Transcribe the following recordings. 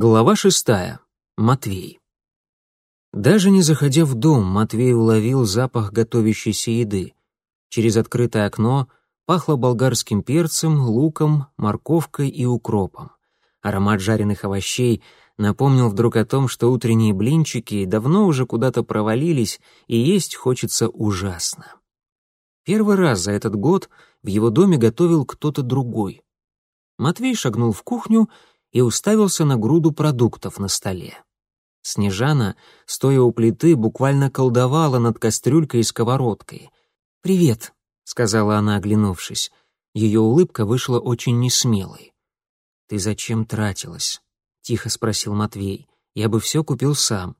Глава шестая. Матвей. Даже не заходя в дом, Матвей уловил запах готовящейся еды. Через открытое окно пахло болгарским перцем, луком, морковкой и укропом. Аромат жареных овощей напомнил вдруг о том, что утренние блинчики давно уже куда-то провалились, и есть хочется ужасно. Первый раз за этот год в его доме готовил кто-то другой. Матвей шагнул в кухню и уставился на груду продуктов на столе. Снежана, стоя у плиты, буквально колдовала над кастрюлькой и сковородкой. «Привет», — сказала она, оглянувшись. Ее улыбка вышла очень несмелой. «Ты зачем тратилась?» — тихо спросил Матвей. «Я бы все купил сам».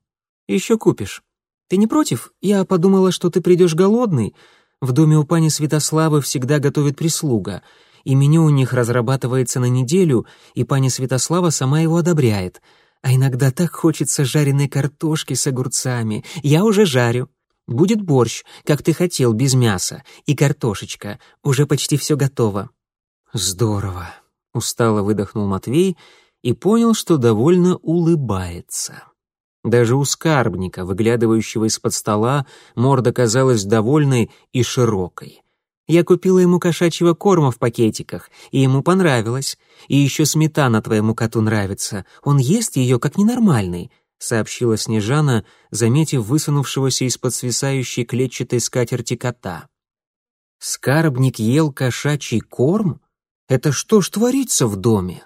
«Еще купишь. Ты не против? Я подумала, что ты придешь голодный. В доме у пани Святославы всегда готовит прислуга и меню у них разрабатывается на неделю, и пани Святослава сама его одобряет. А иногда так хочется жареной картошки с огурцами. Я уже жарю. Будет борщ, как ты хотел, без мяса, и картошечка. Уже почти все готово». «Здорово», — устало выдохнул Матвей и понял, что довольно улыбается. Даже у скарбника, выглядывающего из-под стола, морда казалась довольной и широкой. Я купила ему кошачьего корма в пакетиках, и ему понравилось. И еще сметана твоему коту нравится. Он ест ее как ненормальный», — сообщила Снежана, заметив высунувшегося из-под свисающей клетчатой скатерти кота. «Скарбник ел кошачий корм? Это что ж творится в доме?»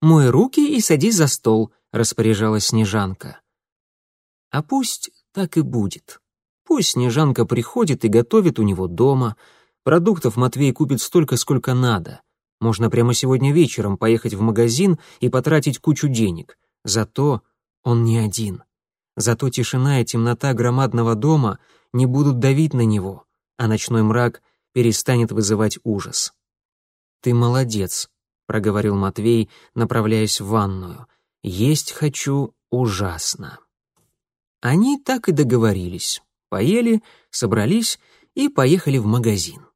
«Мой руки и садись за стол», — распоряжалась Снежанка. «А пусть так и будет. Пусть Снежанка приходит и готовит у него дома», — Продуктов Матвей купит столько, сколько надо. Можно прямо сегодня вечером поехать в магазин и потратить кучу денег. Зато он не один. Зато тишина и темнота громадного дома не будут давить на него, а ночной мрак перестанет вызывать ужас. «Ты молодец», — проговорил Матвей, направляясь в ванную. «Есть хочу ужасно». Они так и договорились. Поели, собрались и поехали в магазин.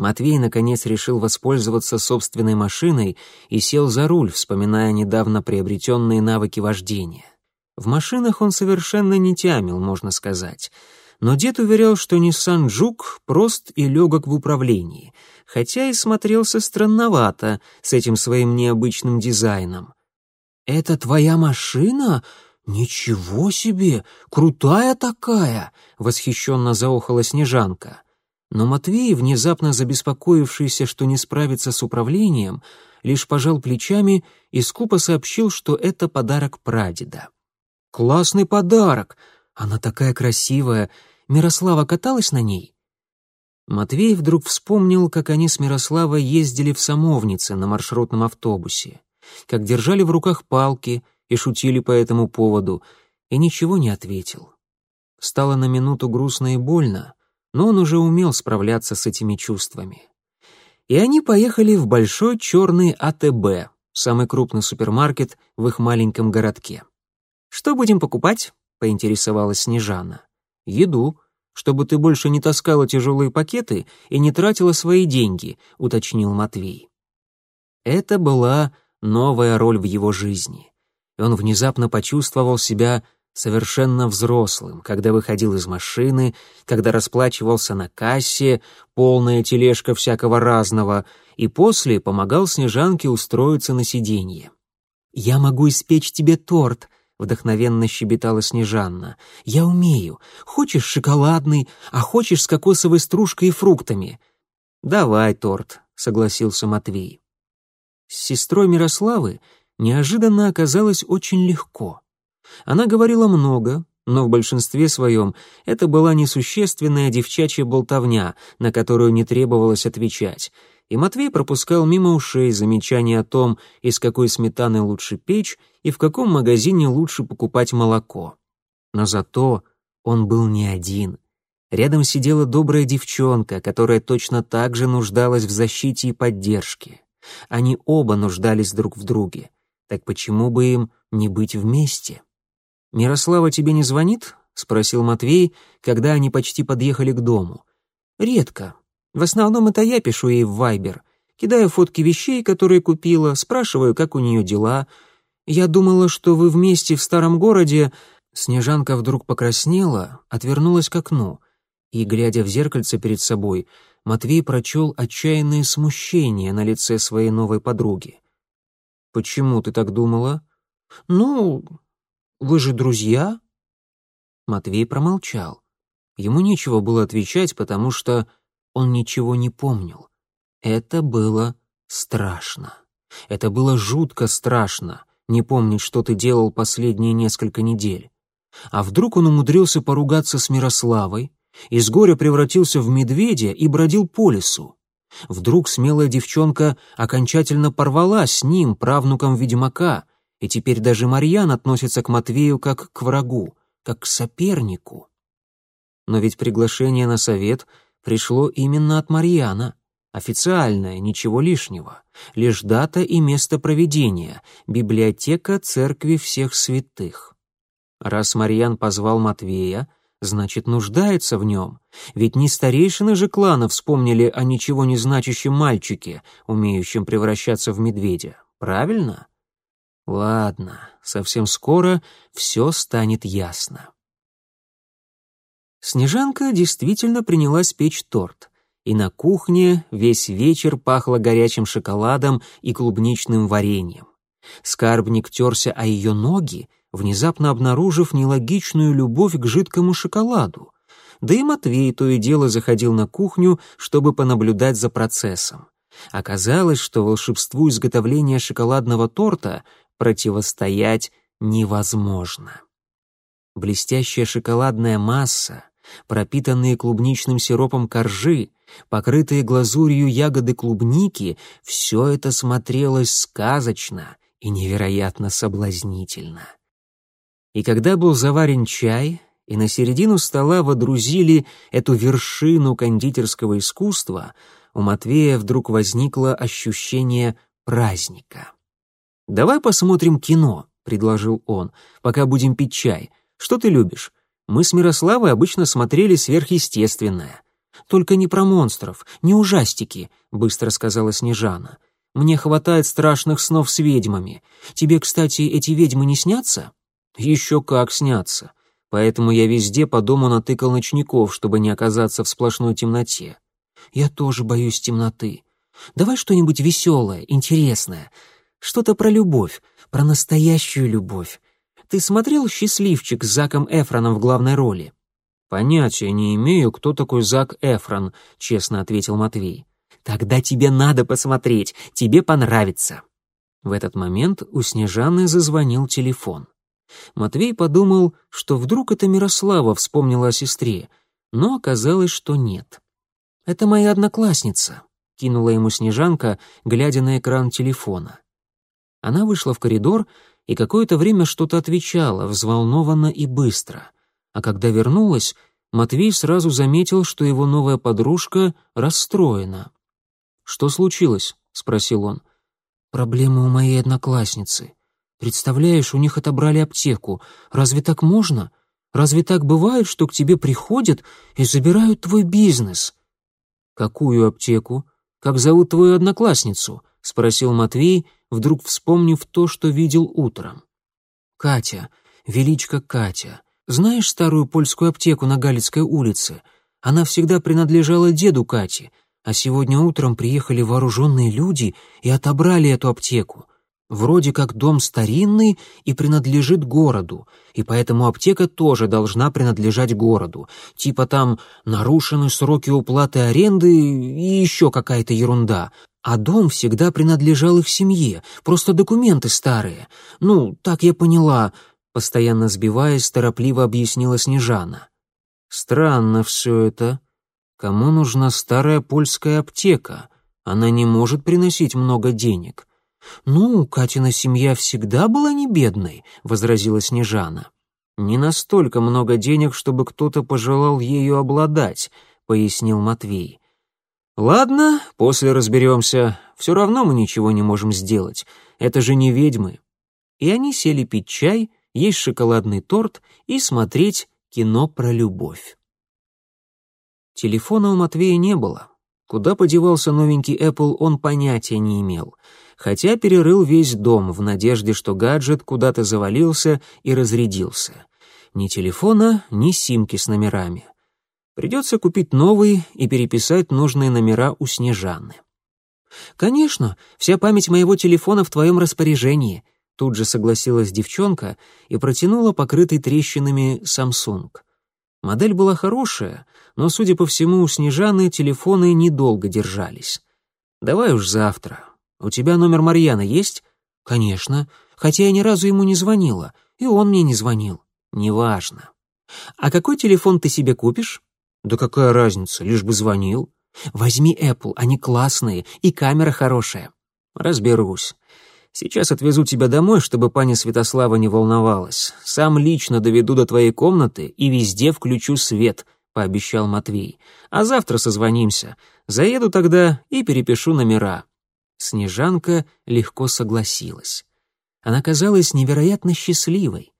Матвей, наконец, решил воспользоваться собственной машиной и сел за руль, вспоминая недавно приобретенные навыки вождения. В машинах он совершенно не тямил, можно сказать. Но дед уверял, что Nissan Juke прост и легок в управлении, хотя и смотрелся странновато с этим своим необычным дизайном. «Это твоя машина? Ничего себе! Крутая такая!» — восхищенно заохала Снежанка. Но Матвей, внезапно забеспокоившийся, что не справится с управлением, лишь пожал плечами и скупо сообщил, что это подарок прадеда. «Классный подарок! Она такая красивая! Мирослава каталась на ней?» Матвей вдруг вспомнил, как они с Мирославой ездили в Самовнице на маршрутном автобусе, как держали в руках палки и шутили по этому поводу, и ничего не ответил. Стало на минуту грустно и больно, но он уже умел справляться с этими чувствами. И они поехали в большой черный АТБ, самый крупный супермаркет в их маленьком городке. «Что будем покупать?» — поинтересовалась Снежана. «Еду, чтобы ты больше не таскала тяжелые пакеты и не тратила свои деньги», — уточнил Матвей. Это была новая роль в его жизни, и он внезапно почувствовал себя совершенно взрослым, когда выходил из машины, когда расплачивался на кассе, полная тележка всякого разного, и после помогал Снежанке устроиться на сиденье. «Я могу испечь тебе торт», — вдохновенно щебетала Снежанна. «Я умею. Хочешь шоколадный, а хочешь с кокосовой стружкой и фруктами?» «Давай торт», — согласился Матвей. С сестрой Мирославы неожиданно оказалось очень легко. Она говорила много, но в большинстве своем это была несущественная девчачья болтовня, на которую не требовалось отвечать, и Матвей пропускал мимо ушей замечания о том, из какой сметаны лучше печь и в каком магазине лучше покупать молоко. Но зато он был не один. Рядом сидела добрая девчонка, которая точно так же нуждалась в защите и поддержке. Они оба нуждались друг в друге. Так почему бы им не быть вместе? «Мирослава тебе не звонит?» — спросил Матвей, когда они почти подъехали к дому. «Редко. В основном это я пишу ей в Вайбер. Кидаю фотки вещей, которые купила, спрашиваю, как у нее дела. Я думала, что вы вместе в старом городе...» Снежанка вдруг покраснела, отвернулась к окну, и, глядя в зеркальце перед собой, Матвей прочел отчаянное смущение на лице своей новой подруги. «Почему ты так думала?» «Ну, вы же друзья?» Матвей промолчал. Ему нечего было отвечать, потому что он ничего не помнил. Это было страшно. Это было жутко страшно, не помнить, что ты делал последние несколько недель. А вдруг он умудрился поругаться с Мирославой, из горя превратился в медведя и бродил по лесу. Вдруг смелая девчонка окончательно порвала с ним, правнуком ведьмака, и теперь даже Марьян относится к Матвею как к врагу, как к сопернику. Но ведь приглашение на совет пришло именно от Марьяна. Официальное, ничего лишнего. Лишь дата и место проведения — библиотека Церкви Всех Святых. Раз Марьян позвал Матвея, значит, нуждается в нем. Ведь не старейшины же клана вспомнили о ничего не значащем мальчике, умеющем превращаться в медведя. Правильно? Ладно, совсем скоро все станет ясно. Снежанка действительно принялась печь торт, и на кухне весь вечер пахло горячим шоколадом и клубничным вареньем. Скарбник терся о ее ноги, внезапно обнаружив нелогичную любовь к жидкому шоколаду. Да и Матвей то и дело заходил на кухню, чтобы понаблюдать за процессом. Оказалось, что волшебству изготовления шоколадного торта противостоять невозможно. Блестящая шоколадная масса, пропитанные клубничным сиропом коржи, покрытые глазурью ягоды клубники — все это смотрелось сказочно и невероятно соблазнительно. И когда был заварен чай, и на середину стола водрузили эту вершину кондитерского искусства, у Матвея вдруг возникло ощущение праздника. «Давай посмотрим кино», — предложил он, — «пока будем пить чай. Что ты любишь? Мы с Мирославой обычно смотрели сверхъестественное». «Только не про монстров, не ужастики», — быстро сказала Снежана. «Мне хватает страшных снов с ведьмами. Тебе, кстати, эти ведьмы не снятся?» Еще как снятся. Поэтому я везде по дому натыкал ночников, чтобы не оказаться в сплошной темноте. Я тоже боюсь темноты. Давай что-нибудь веселое, интересное. Что-то про любовь, про настоящую любовь. Ты смотрел «Счастливчик» с Заком Эфроном в главной роли? «Понятия не имею, кто такой Зак Эфрон», — честно ответил Матвей. «Тогда тебе надо посмотреть, тебе понравится». В этот момент у Снежаны зазвонил телефон. Матвей подумал, что вдруг это Мирослава вспомнила о сестре, но оказалось, что нет. «Это моя одноклассница», — кинула ему Снежанка, глядя на экран телефона. Она вышла в коридор и какое-то время что-то отвечала, взволнованно и быстро. А когда вернулась, Матвей сразу заметил, что его новая подружка расстроена. «Что случилось?» — спросил он. «Проблемы у моей одноклассницы. Представляешь, у них отобрали аптеку. Разве так можно? Разве так бывает, что к тебе приходят и забирают твой бизнес? Какую аптеку? Как зовут твою одноклассницу? Спросил Матвей, вдруг вспомнив то, что видел утром. Катя, величка Катя. Знаешь старую польскую аптеку на Галицкой улице? Она всегда принадлежала деду Кати, а сегодня утром приехали вооруженные люди и отобрали эту аптеку. Вроде как дом старинный и принадлежит городу, и поэтому аптека тоже должна принадлежать городу. Типа там нарушены сроки уплаты аренды и еще какая-то ерунда. А дом всегда принадлежал их семье, просто документы старые. Ну, так я поняла, постоянно сбиваясь, торопливо объяснила Снежана. Странно все это. Кому нужна старая польская аптека? Она не может приносить много денег. «Ну, Катина семья всегда была не бедной», — возразила Снежана. «Не настолько много денег, чтобы кто-то пожелал ею обладать», — пояснил Матвей. «Ладно, после разберемся. Все равно мы ничего не можем сделать. Это же не ведьмы». И они сели пить чай, есть шоколадный торт и смотреть кино про любовь. Телефона у Матвея не было. Куда подевался новенький Apple, он понятия не имел, хотя перерыл весь дом в надежде, что гаджет куда-то завалился и разрядился. Ни телефона, ни симки с номерами. Придется купить новый и переписать нужные номера у Снежаны. «Конечно, вся память моего телефона в твоем распоряжении», тут же согласилась девчонка и протянула покрытый трещинами Samsung. Модель была хорошая, но, судя по всему, у Снежаны телефоны недолго держались. «Давай уж завтра. У тебя номер Марьяна есть?» «Конечно, хотя я ни разу ему не звонила, и он мне не звонил». «Неважно». «А какой телефон ты себе купишь?» «Да какая разница, лишь бы звонил». «Возьми Apple, они классные, и камера хорошая». «Разберусь. Сейчас отвезу тебя домой, чтобы паня Святослава не волновалась. Сам лично доведу до твоей комнаты и везде включу свет», — пообещал Матвей. «А завтра созвонимся. Заеду тогда и перепишу номера». Снежанка легко согласилась. Она казалась невероятно счастливой.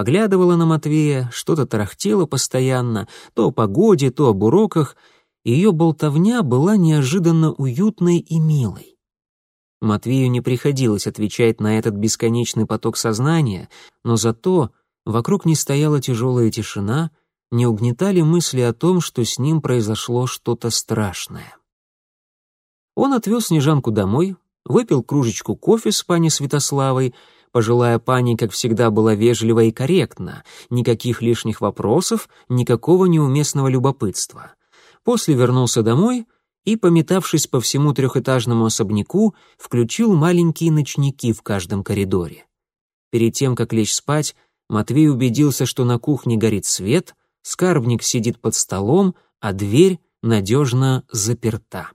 Поглядывала на Матвея, что-то тарахтела постоянно, то о погоде, то об уроках, и ее болтовня была неожиданно уютной и милой. Матвею не приходилось отвечать на этот бесконечный поток сознания, но зато вокруг не стояла тяжелая тишина, не угнетали мысли о том, что с ним произошло что-то страшное. Он отвез Снежанку домой, выпил кружечку кофе с пани Святославой, пожилая пани, как всегда, была вежлива и корректна, никаких лишних вопросов, никакого неуместного любопытства. После вернулся домой и, пометавшись по всему трехэтажному особняку, включил маленькие ночники в каждом коридоре. Перед тем, как лечь спать, Матвей убедился, что на кухне горит свет, скарбник сидит под столом, а дверь надежно заперта.